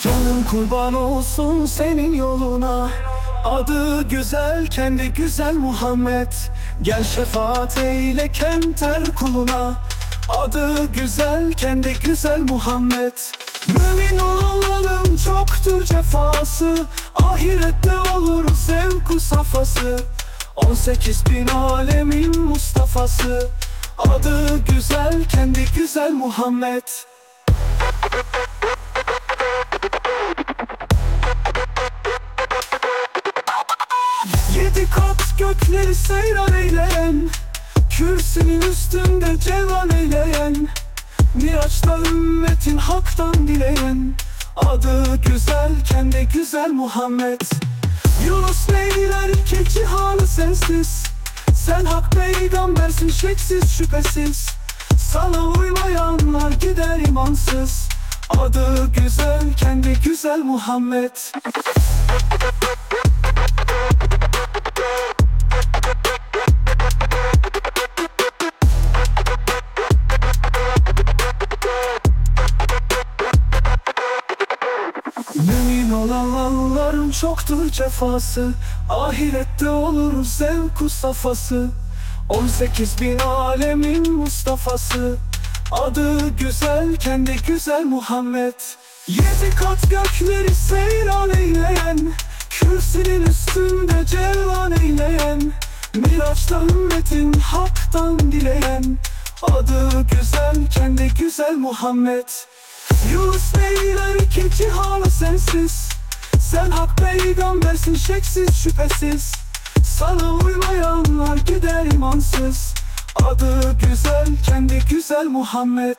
Canım kurban olsun senin yoluna Adı güzel kendi güzel Muhammed. Gel şefaat eyle kemter kuluna. Adı güzel kendi güzel Muhammed. Mümin olanların çoktur cefası. Ahirette olur zevku safası. 18 bin alemin Mustafa'sı. Adı güzel kendi güzel Muhammed Yedi kat gökleri seyran eyleyen Kürsünün üstünde cevan eyleyen Miraçta ümmetin haktan dileyen Adı güzel kendi güzel Muhammed. Yunus neyler ki cihanı sensiz Sen hak peygambersin şeksiz şüphesiz. Sana uymayanlar gider imansız Adı güzel kendi güzel Muhammed Mümin olanların çoktur cefası. Ahirette olur zevku safası 18 bin alemin Mustafa'sı. Adı güzel kendi güzel Muhammed. Yedi kat gökleri seyran eyleyen Kürsünün üstünde cevan eyleyen Miraçta ümmetin haktan dileyen Adı güzel kendi güzel Muhammed. Yunus neyler ki cihanı sensiz Sen hak peygambersin şeksiz şüphesiz. Sana uymayanlar gider imansız. Adı güzel kendi güzel Muhammed